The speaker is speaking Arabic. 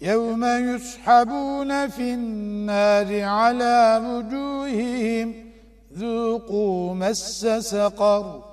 يوم يسحبون في النار على وجوههم ذوقوا مس سقر.